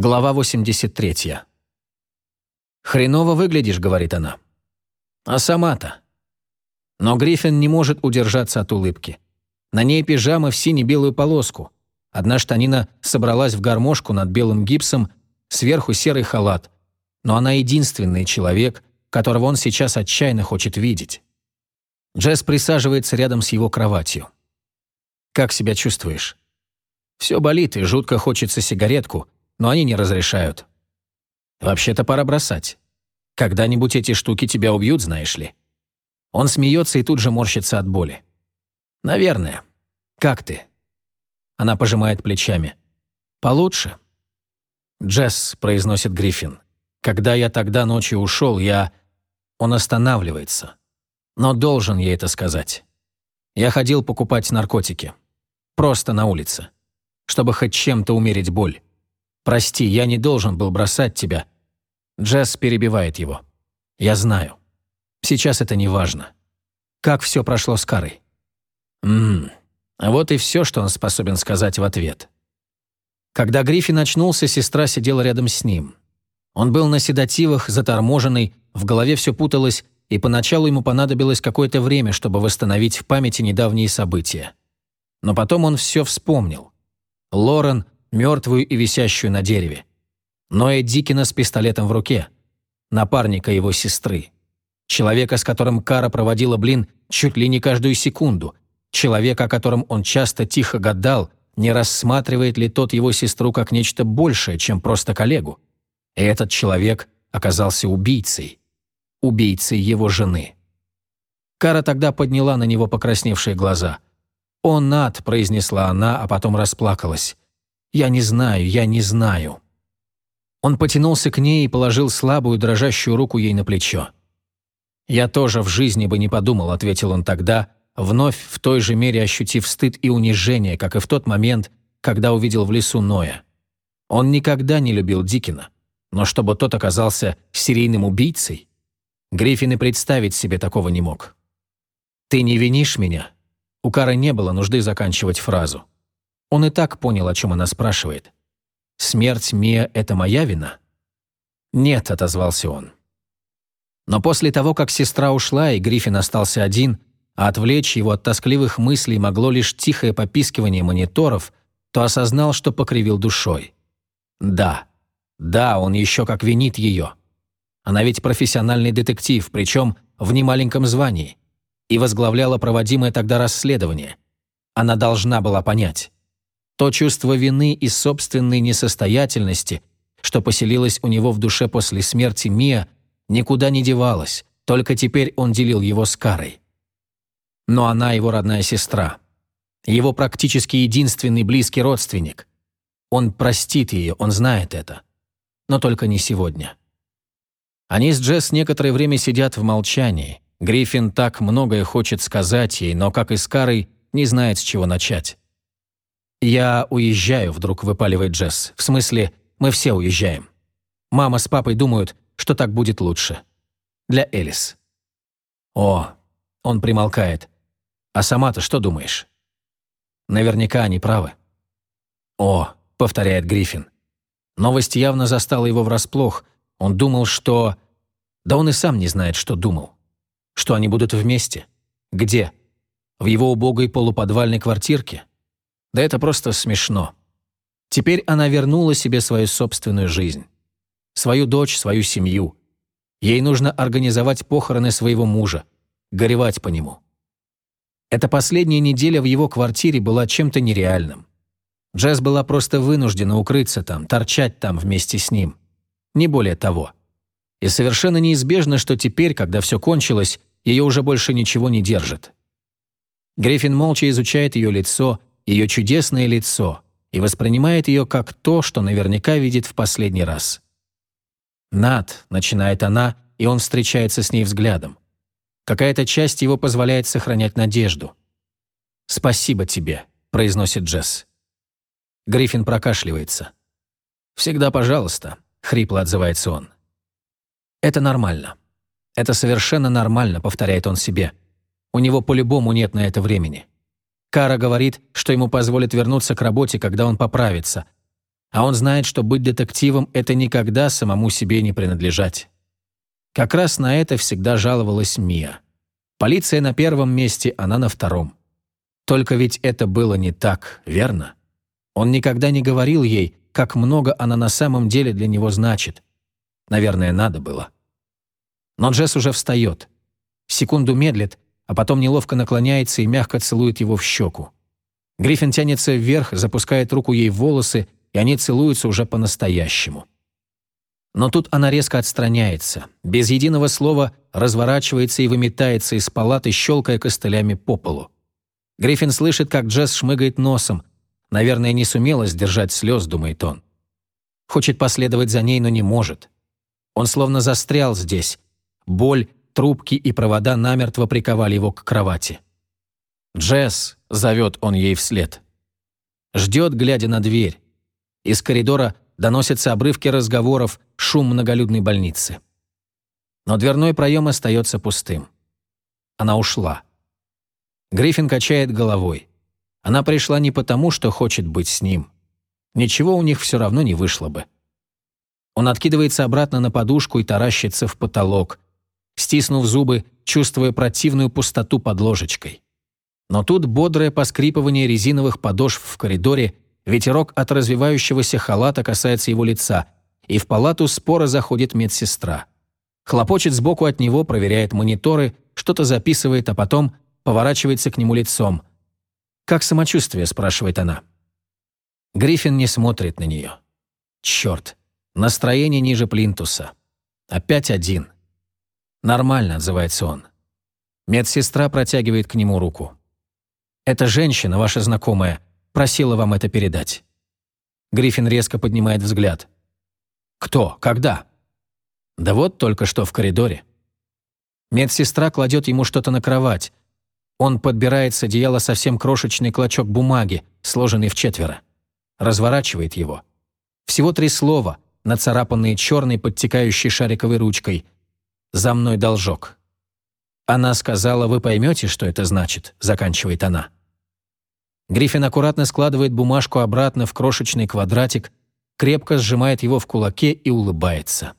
Глава 83. «Хреново выглядишь», — говорит она. «А сама-то?» Но Гриффин не может удержаться от улыбки. На ней пижама в сине-белую полоску. Одна штанина собралась в гармошку над белым гипсом, сверху серый халат. Но она единственный человек, которого он сейчас отчаянно хочет видеть. Джесс присаживается рядом с его кроватью. «Как себя чувствуешь?» «Все болит и жутко хочется сигаретку», но они не разрешают. Вообще-то пора бросать. Когда-нибудь эти штуки тебя убьют, знаешь ли. Он смеется и тут же морщится от боли. Наверное. Как ты? Она пожимает плечами. Получше. Джесс, произносит Гриффин. Когда я тогда ночью ушел, я... Он останавливается. Но должен я это сказать. Я ходил покупать наркотики. Просто на улице. Чтобы хоть чем-то умерить боль. «Прости, я не должен был бросать тебя». Джесс перебивает его. «Я знаю. Сейчас это не важно. Как все прошло с Карой?» «Ммм, вот и все, что он способен сказать в ответ». Когда Гриффин очнулся, сестра сидела рядом с ним. Он был на седативах, заторможенный, в голове все путалось, и поначалу ему понадобилось какое-то время, чтобы восстановить в памяти недавние события. Но потом он все вспомнил. Лорен, мертвую и висящую на дереве. Ноя Дикина с пистолетом в руке. Напарника его сестры. Человека, с которым Кара проводила блин чуть ли не каждую секунду. Человека, о котором он часто тихо гадал, не рассматривает ли тот его сестру как нечто большее, чем просто коллегу. И этот человек оказался убийцей. Убийцей его жены. Кара тогда подняла на него покрасневшие глаза. «О, Над!» – произнесла она, а потом расплакалась. «Я не знаю, я не знаю». Он потянулся к ней и положил слабую, дрожащую руку ей на плечо. «Я тоже в жизни бы не подумал», — ответил он тогда, вновь в той же мере ощутив стыд и унижение, как и в тот момент, когда увидел в лесу Ноя. Он никогда не любил Дикина, но чтобы тот оказался серийным убийцей, Гриффин и представить себе такого не мог. «Ты не винишь меня?» У Кары не было нужды заканчивать фразу. Он и так понял, о чем она спрашивает. «Смерть Мия — это моя вина?» «Нет», — отозвался он. Но после того, как сестра ушла, и Гриффин остался один, а отвлечь его от тоскливых мыслей могло лишь тихое попискивание мониторов, то осознал, что покривил душой. Да, да, он еще как винит ее. Она ведь профессиональный детектив, причем в немаленьком звании, и возглавляла проводимое тогда расследование. Она должна была понять. То чувство вины и собственной несостоятельности, что поселилось у него в душе после смерти Мия, никуда не девалось, только теперь он делил его с Карой. Но она его родная сестра. Его практически единственный близкий родственник. Он простит ее, он знает это. Но только не сегодня. Они с Джесс некоторое время сидят в молчании. Гриффин так многое хочет сказать ей, но, как и с Карой, не знает, с чего начать. «Я уезжаю», — вдруг выпаливает Джесс. «В смысле, мы все уезжаем. Мама с папой думают, что так будет лучше. Для Элис». «О», — он примолкает. «А сама-то что думаешь?» «Наверняка они правы». «О», — повторяет Гриффин. Новость явно застала его врасплох. Он думал, что... Да он и сам не знает, что думал. Что они будут вместе. Где? В его убогой полуподвальной квартирке? Да это просто смешно. Теперь она вернула себе свою собственную жизнь. Свою дочь, свою семью. Ей нужно организовать похороны своего мужа, горевать по нему. Эта последняя неделя в его квартире была чем-то нереальным. Джесс была просто вынуждена укрыться там, торчать там вместе с ним. Не более того. И совершенно неизбежно, что теперь, когда все кончилось, ее уже больше ничего не держит. Гриффин молча изучает ее лицо, ее чудесное лицо и воспринимает ее как то, что наверняка видит в последний раз. «Над», — начинает она, и он встречается с ней взглядом. Какая-то часть его позволяет сохранять надежду. «Спасибо тебе», — произносит Джесс. Гриффин прокашливается. «Всегда пожалуйста», — хрипло отзывается он. «Это нормально. Это совершенно нормально», — повторяет он себе. «У него по-любому нет на это времени. Кара говорит, что ему позволят вернуться к работе, когда он поправится. А он знает, что быть детективом — это никогда самому себе не принадлежать. Как раз на это всегда жаловалась Мия. Полиция на первом месте, она на втором. Только ведь это было не так, верно? Он никогда не говорил ей, как много она на самом деле для него значит. Наверное, надо было. Но Джесс уже встает. Секунду медлит, а потом неловко наклоняется и мягко целует его в щеку. Гриффин тянется вверх, запускает руку ей в волосы, и они целуются уже по-настоящему. Но тут она резко отстраняется, без единого слова разворачивается и выметается из палаты, щелкая костылями по полу. Гриффин слышит, как Джесс шмыгает носом. Наверное, не сумела сдержать слез, думает он. Хочет последовать за ней, но не может. Он словно застрял здесь. Боль, трубки и провода намертво приковали его к кровати. «Джесс!» — зовет он ей вслед. Ждет, глядя на дверь. Из коридора доносятся обрывки разговоров, шум многолюдной больницы. Но дверной проем остается пустым. Она ушла. Гриффин качает головой. Она пришла не потому, что хочет быть с ним. Ничего у них все равно не вышло бы. Он откидывается обратно на подушку и таращится в потолок, стиснув зубы, чувствуя противную пустоту под ложечкой. Но тут бодрое поскрипывание резиновых подошв в коридоре, ветерок от развивающегося халата касается его лица, и в палату спора заходит медсестра. Хлопочет сбоку от него, проверяет мониторы, что-то записывает, а потом поворачивается к нему лицом. «Как самочувствие?» – спрашивает она. Гриффин не смотрит на нее. Черт, настроение ниже плинтуса. Опять один. «Нормально», – отзывается он. Медсестра протягивает к нему руку. «Эта женщина, ваша знакомая, просила вам это передать». Гриффин резко поднимает взгляд. «Кто? Когда?» «Да вот только что в коридоре». Медсестра кладет ему что-то на кровать. Он подбирает с одеяла совсем крошечный клочок бумаги, сложенный в четверо. Разворачивает его. Всего три слова, нацарапанные черной подтекающей шариковой ручкой. «За мной должок». Она сказала, вы поймете, что это значит, заканчивает она. Гриффин аккуратно складывает бумажку обратно в крошечный квадратик, крепко сжимает его в кулаке и улыбается.